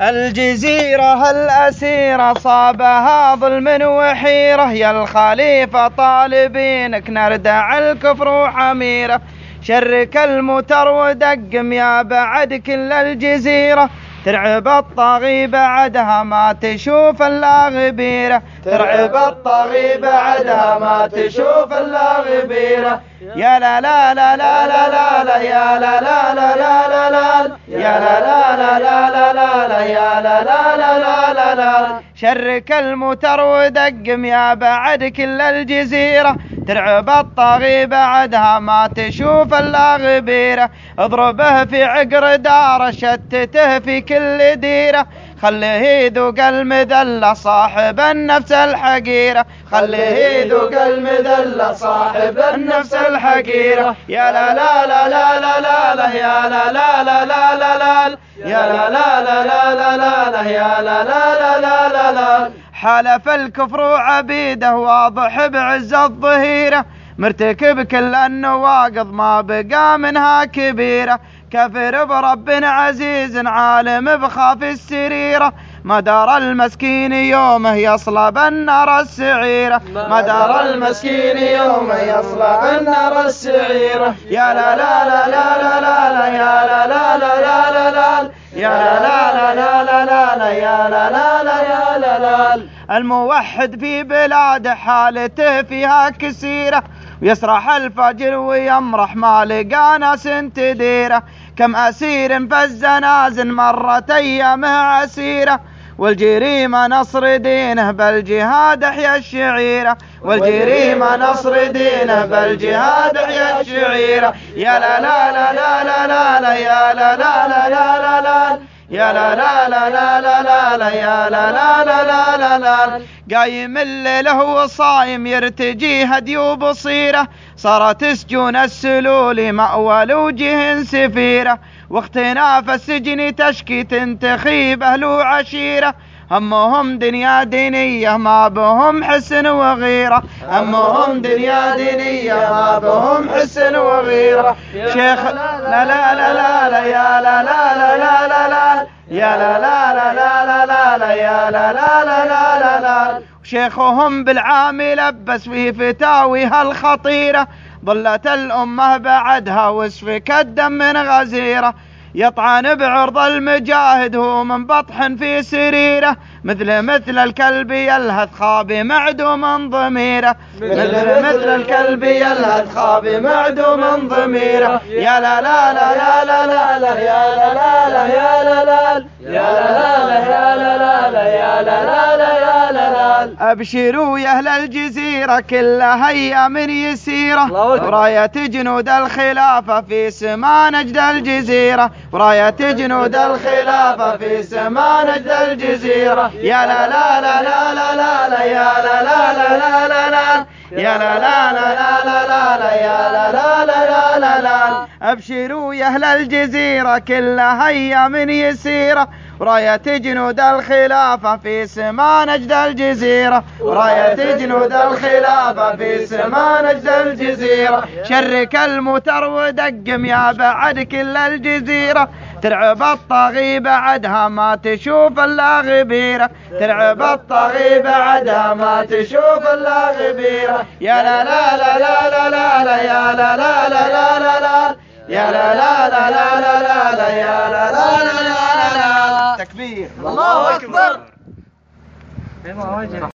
الجزيرة الأسيرة صابها ظلم وحيرة. يا الخليفة طالبينك نردع الكفر وحميرة. شرك المتر ودقم يا بعد كل الجزيرة. ترعب الطاغي بعدها ما تشوف الا غبيره ترعب الطاغي بعدها ما تشوف الا غبيره يا لا لا لا لا لا لا لا يا لا لا لا لا لا لا يا لا لا لا لا لا لا لا يا لا لا لا لا لا لا شرك المتر ودقم يا بعد كل الجزيره ترعب الطاغي بعدها ما تشوف الا غبيره اضربه في عقر داره شتته في كل ديره خليه يذوق المذلة صاحب النفس الحقيرة خليه يذوق المذلة صاحب النفس الحقيرة يا لا لا لا لا لا لا لا يا لا لا لا لا لا لا يا لا لا لا لا لا لا لا يا لا لا لا لا لا لا حلف الكفر عبيده واضح بعز الظهيره مرتكب كل النواقض ما بقى منها كبيره كفر برب عزيز عالم بخاف السريرة مدار المسكين يومه يصلب النار السعيرة مدار المسكين يومه يصلب النار السعيرة يا لا لا لا لا لا لا لا يا لا لا لا لا لا لا يا لا لا لا لا لا لا يا لا لا لا لا الموحد في بلاد حالته فيها كسيرة ويسرح الفجر ويمرح ما لقى ناس تديره كم أسير في الزنازن مرت أيامه عسيرة والجريمة نصر دينه بالجهاد احيا الشعيرة والجريمة نصر دينه بالجهاد احيا الشعيرة يا لا لا لا لا لا لا لا يا لا لا لا لا لا لا يا لا لا لا لا لا لا لا يا لا لا لا لا لا لا قايم الليل هو صايم يرتجي هدي وبصيره صارت سجون السلول مأوى لوجه سفيره واختناف السجن تشكي تنتخيب أهل وعشيره همهم دنيا دينية ما بهم حسن وغيرة همهم دنيا دينية ما بهم حسن وغيرة شيخ لا لا لا لا لا يا لا لا لا لا لا يا لا لا لا لا لا لا لا يا لا لا لا لا لا لا شيخهم بالعام لبس في فتاويها الخطيرة ظلت الأمة بعدها وسفك الدم من غزيرة يطعن بعرض المجاهد هو من بطح في سريره مثل مثل الكلب يلهث خابي معدوم ضميره مثل مثل الكلب يلهث خابي معدوم ضميره يا لا لا لا لا لا لا لا يا لا لا لا يا لا لا ابشروا يا أهل الجزيره كلها أيام يسيره رايه جنود الخلافه في سما نجد الجزيره ورايه جنود الخلافه في سما نجد الجزيره يا لا لا لا لا لا لا لا يا لا لا لا لا لا لا يا لا لا لا لا لا لا لا يا لا لا لا لا لا لا ابشروا يا أهل الجزيره كلها أيام يسيره راية جنود الخلافة في سما نجد الجزيرة راية جنود الخلافة في سما نجد الجزيرة شرك المتر ودقم يا بعد كل الجزيرة ترعب الطاغي بعدها ما تشوف الا غبيره ترعب الطاغي بعدها ما تشوف الا غبيره يا لا لا لا لا لا لا يا لا لا لا لا لا يا لا لا لا لا لا لا لا تكبير الله اكبر